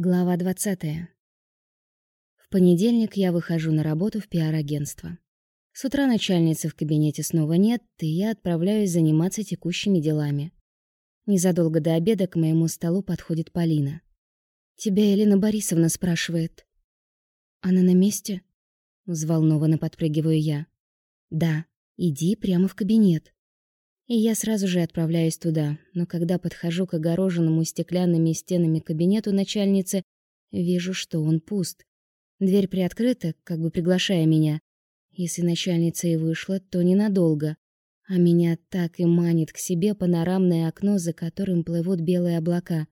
Глава 20. В понедельник я выхожу на работу в пиар-агентство. С утра начальницы в кабинете снова нет, и я отправляюсь заниматься текущими делами. Незадолго до обеда к моему столу подходит Полина. «Тебя Елена Борисовна спрашивает». «Она на месте?» Взволнованно подпрыгиваю я. «Да, иди прямо в кабинет». И я сразу же отправляюсь туда, но когда подхожу к огороженному стеклянными стенами кабинету начальницы, вижу, что он пуст. Дверь приоткрыта, как бы приглашая меня. Если начальница и вышла, то ненадолго. А меня так и манит к себе панорамное окно, за которым плывут белые облака.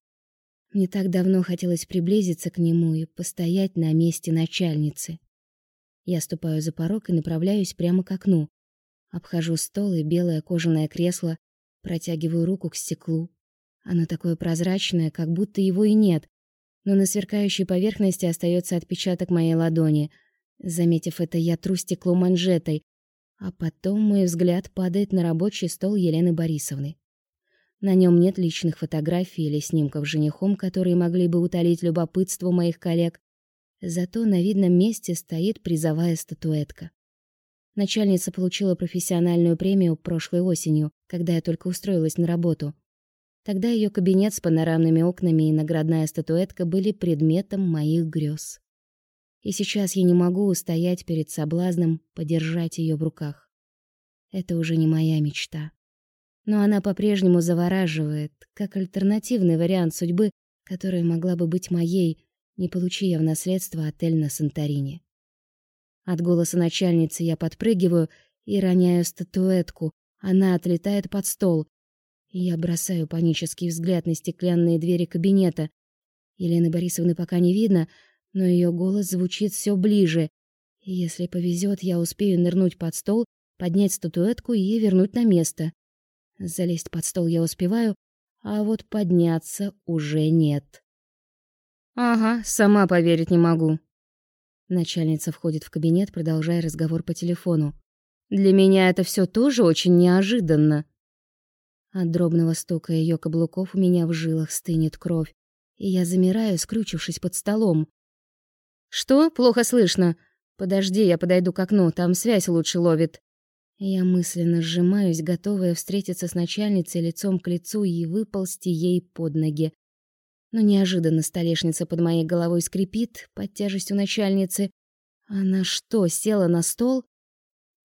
Мне так давно хотелось приблизиться к нему и постоять на месте начальницы. Я ступаю за порог и направляюсь прямо к окну. Обхожу стол и белое кожаное кресло, протягиваю руку к стеклу. Оно такое прозрачное, как будто его и нет, но на сверкающей поверхности остается отпечаток моей ладони. Заметив это, я тру стекло манжетой, а потом мой взгляд падает на рабочий стол Елены Борисовны. На нем нет личных фотографий или снимков с женихом, которые могли бы утолить любопытство моих коллег. Зато на видном месте стоит призовая статуэтка. Начальница получила профессиональную премию прошлой осенью, когда я только устроилась на работу. Тогда ее кабинет с панорамными окнами и наградная статуэтка были предметом моих грез. И сейчас я не могу устоять перед соблазном подержать ее в руках. Это уже не моя мечта. Но она по-прежнему завораживает, как альтернативный вариант судьбы, которая могла бы быть моей, не получи я в наследство отель на Санторини. От голоса начальницы я подпрыгиваю и роняю статуэтку. Она отлетает под стол. Я бросаю панический взгляд на стеклянные двери кабинета. Елены Борисовны пока не видно, но ее голос звучит все ближе. если повезет, я успею нырнуть под стол, поднять статуэтку и вернуть на место. Залезть под стол я успеваю, а вот подняться уже нет. Ага, сама поверить не могу. Начальница входит в кабинет, продолжая разговор по телефону. Для меня это все тоже очень неожиданно. От дробного стука ее каблуков у меня в жилах стынет кровь, и я замираю, скрючившись под столом. Что? Плохо слышно. Подожди, я подойду к окну, там связь лучше ловит. Я мысленно сжимаюсь, готовая встретиться с начальницей лицом к лицу и выползти ей под ноги. Но неожиданно столешница под моей головой скрипит под тяжестью начальницы. Она что, села на стол?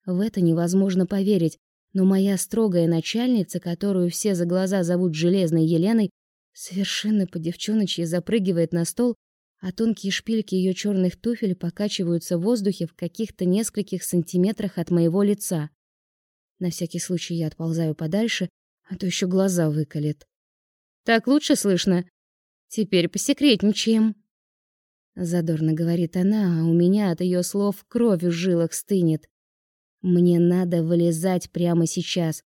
В это невозможно поверить, но моя строгая начальница, которую все за глаза зовут Железной Еленой, совершенно по-девчоночьи запрыгивает на стол, а тонкие шпильки ее черных туфель покачиваются в воздухе в каких-то нескольких сантиметрах от моего лица. На всякий случай я отползаю подальше, а то еще глаза выколет. «Так лучше слышно?» Теперь посекретничаем. Задорно говорит она, а у меня от ее слов кровь в жилах стынет. Мне надо вылезать прямо сейчас.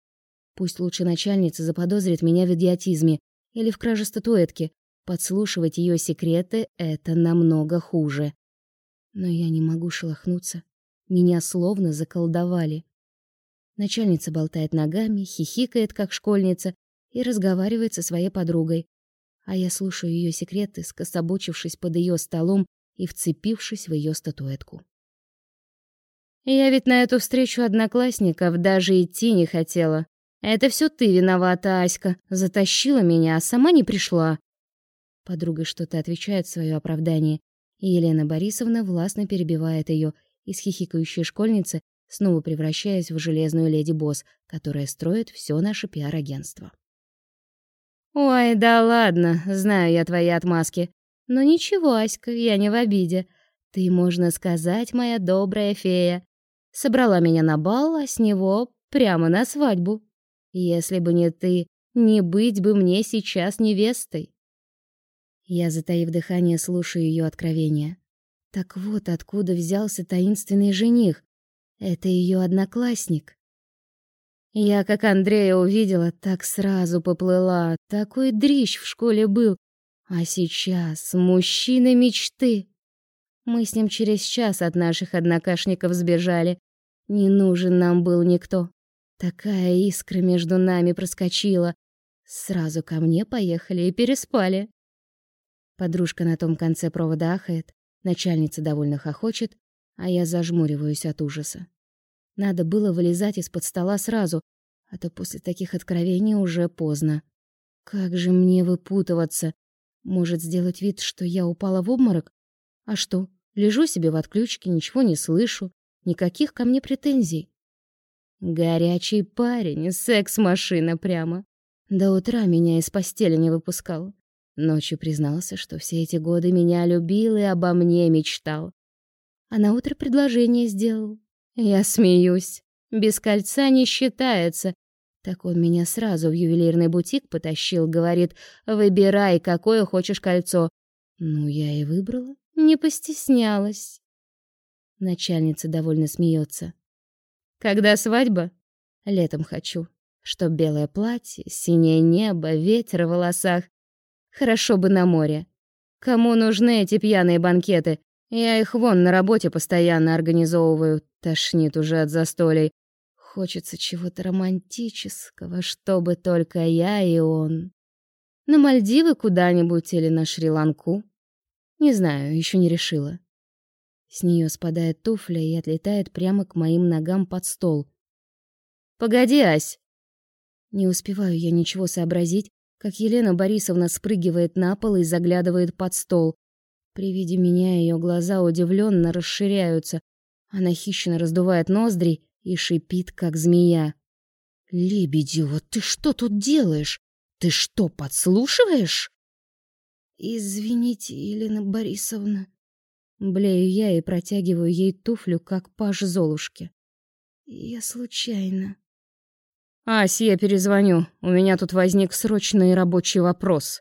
Пусть лучше начальница заподозрит меня в идиотизме или в краже статуэтки. Подслушивать ее секреты — это намного хуже. Но я не могу шелохнуться. Меня словно заколдовали. Начальница болтает ногами, хихикает, как школьница, и разговаривает со своей подругой а я слушаю ее секреты, скособочившись под ее столом и вцепившись в ее статуэтку. Я ведь на эту встречу одноклассников даже идти не хотела. Это все ты виновата, Аська. Затащила меня, а сама не пришла. Подруга что-то отвечает в свое оправдание, и Елена Борисовна властно перебивает ее, из хихикающей школьницы снова превращаясь в железную леди-босс, которая строит все наше пиар-агентство. «Ой, да ладно, знаю я твои отмазки. Но ничего, Аська, я не в обиде. Ты, можно сказать, моя добрая фея. Собрала меня на бал, а с него прямо на свадьбу. Если бы не ты, не быть бы мне сейчас невестой». Я, затаив дыхание, слушаю ее откровения. Так вот, откуда взялся таинственный жених. Это ее одноклассник. Я, как Андрея увидела, так сразу поплыла. Такой дрищ в школе был. А сейчас мужчина мечты. Мы с ним через час от наших однокашников сбежали. Не нужен нам был никто. Такая искра между нами проскочила. Сразу ко мне поехали и переспали. Подружка на том конце провода ахает, начальница довольно хохочет, а я зажмуриваюсь от ужаса. Надо было вылезать из-под стола сразу, а то после таких откровений уже поздно. Как же мне выпутываться? Может, сделать вид, что я упала в обморок? А что, лежу себе в отключке, ничего не слышу, никаких ко мне претензий. Горячий парень, секс-машина прямо. До утра меня из постели не выпускал. Ночью признался, что все эти годы меня любил и обо мне мечтал. А на утро предложение сделал. Я смеюсь. Без кольца не считается. Так он меня сразу в ювелирный бутик потащил, говорит: "Выбирай, какое хочешь кольцо". Ну я и выбрала, не постеснялась. Начальница довольно смеется. Когда свадьба? Летом хочу. Чтоб белое платье, синее небо, ветер в волосах. Хорошо бы на море. Кому нужны эти пьяные банкеты? Я их вон на работе постоянно организовываю. Тошнит уже от застолий. Хочется чего-то романтического, чтобы только я и он. На Мальдивы куда-нибудь или на Шри-Ланку. Не знаю, еще не решила. С нее спадает туфля и отлетает прямо к моим ногам под стол. «Погоди, Ась!» Не успеваю я ничего сообразить, как Елена Борисовна спрыгивает на пол и заглядывает под стол. При виде меня ее глаза удивленно расширяются. Она хищно раздувает ноздри и шипит, как змея. «Лебедева, ты что тут делаешь? Ты что, подслушиваешь?» «Извините, Елена Борисовна», Блею я и протягиваю ей туфлю, как паж Золушке. Я случайно. «Ась, я перезвоню. У меня тут возник срочный рабочий вопрос».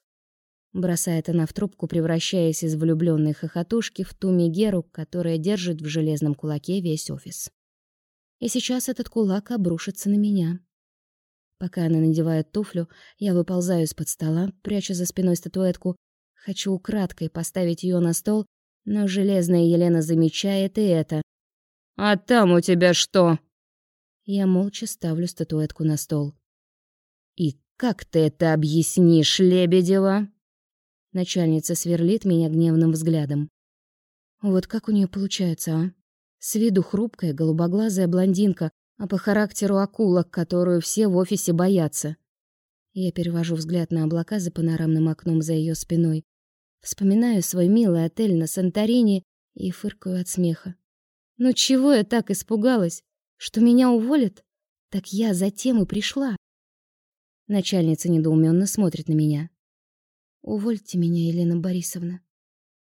Бросает она в трубку, превращаясь из влюбленной хохотушки в ту Мегеру, которая держит в железном кулаке весь офис. И сейчас этот кулак обрушится на меня. Пока она надевает туфлю, я выползаю из-под стола, прячу за спиной статуэтку, хочу украдкой поставить ее на стол но железная Елена замечает и это. «А там у тебя что?» Я молча ставлю статуэтку на стол. «И как ты это объяснишь, Лебедева?» Начальница сверлит меня гневным взглядом. Вот как у нее получается, а? С виду хрупкая, голубоглазая блондинка, а по характеру акула, которую все в офисе боятся. Я перевожу взгляд на облака за панорамным окном за ее спиной Вспоминаю свой милый отель на Санторини и фыркаю от смеха. Ну чего я так испугалась? Что меня уволят? Так я затем и пришла. Начальница недоуменно смотрит на меня. Увольте меня, Елена Борисовна.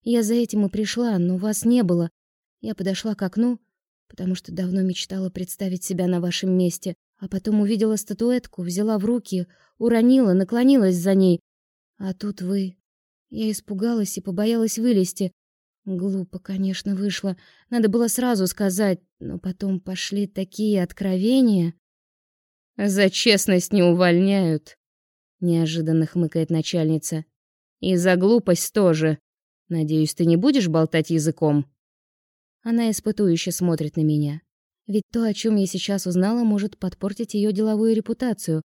Я за этим и пришла, но вас не было. Я подошла к окну, потому что давно мечтала представить себя на вашем месте, а потом увидела статуэтку, взяла в руки, уронила, наклонилась за ней. А тут вы. Я испугалась и побоялась вылезти. Глупо, конечно, вышло. Надо было сразу сказать, но потом пошли такие откровения. За честность не увольняют, неожиданно хмыкает начальница. И за глупость тоже. Надеюсь, ты не будешь болтать языком. Она испытующе смотрит на меня. Ведь то, о чем я сейчас узнала, может подпортить ее деловую репутацию.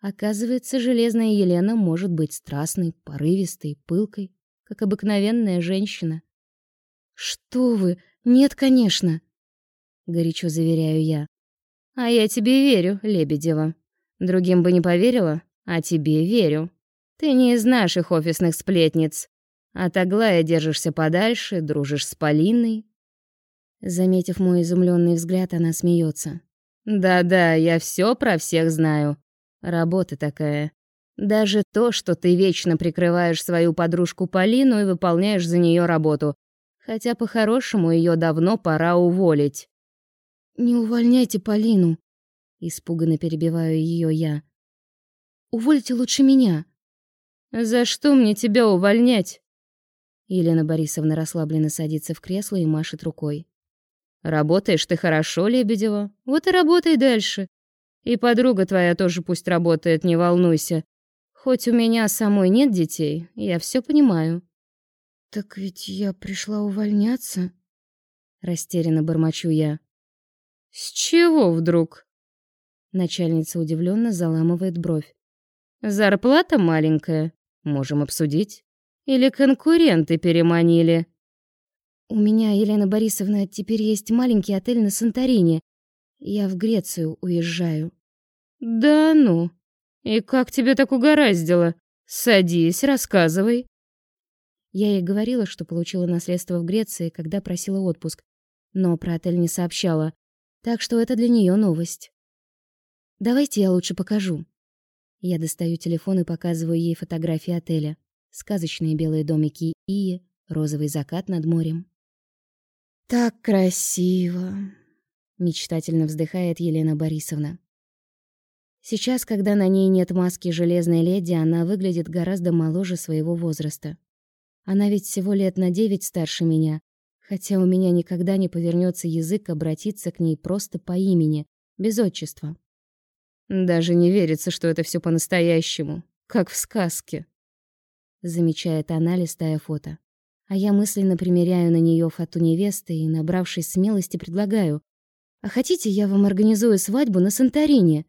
Оказывается, железная Елена может быть страстной, порывистой, пылкой, как обыкновенная женщина. Что вы? Нет, конечно, горячо заверяю я. А я тебе верю, Лебедева. Другим бы не поверила, а тебе верю. Ты не из наших офисных сплетниц. От Аглая держишься подальше, дружишь с Полиной. Заметив мой изумленный взгляд, она смеется. Да-да, я все про всех знаю. Работа такая. Даже то, что ты вечно прикрываешь свою подружку Полину и выполняешь за нее работу. Хотя по-хорошему ее давно пора уволить. Не увольняйте Полину, испуганно перебиваю ее я. Увольте лучше меня. За что мне тебя увольнять? Елена Борисовна расслабленно садится в кресло и машет рукой. Работаешь ты хорошо, Лебедева. Вот и работай дальше. И подруга твоя тоже пусть работает, не волнуйся. Хоть у меня самой нет детей, я все понимаю. Так ведь я пришла увольняться, растерянно бормочу я. С чего вдруг? Начальница удивленно заламывает бровь. Зарплата маленькая, можем обсудить. Или конкуренты переманили?» «У меня, Елена Борисовна, теперь есть маленький отель на Санторини. Я в Грецию уезжаю». «Да ну? И как тебе так угораздило? Садись, рассказывай». Я ей говорила, что получила наследство в Греции, когда просила отпуск, но про отель не сообщала, так что это для нее новость. Давайте я лучше покажу. Я достаю телефон и показываю ей фотографии отеля. Сказочные белые домики и розовый закат над морем. Так красиво, мечтательно вздыхает Елена Борисовна. Сейчас, когда на ней нет маски железной леди, она выглядит гораздо моложе своего возраста. Она ведь всего лет на девять старше меня, хотя у меня никогда не повернется язык обратиться к ней просто по имени, без отчества. Даже не верится, что это все по-настоящему, как в сказке. Замечает она, листая фото. А я мысленно примеряю на нее фату невесты и, набравшись смелости, предлагаю. «А хотите, я вам организую свадьбу на Санторини?